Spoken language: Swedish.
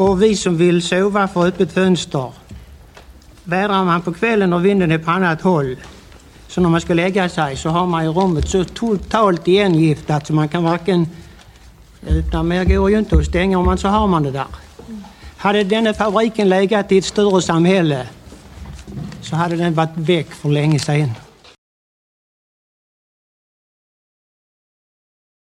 Och vi som vill sova för öppet fönster. Vädrar man på kvällen och vinden är på annat håll så när man ska lägga sig så har man ju rummet så totalt igengiftat så man kan varken öppna mer går ju inte och stänga om man så har man det där. Hade denna fabriken legat i ett större samhälle så hade den varit väck för länge sedan.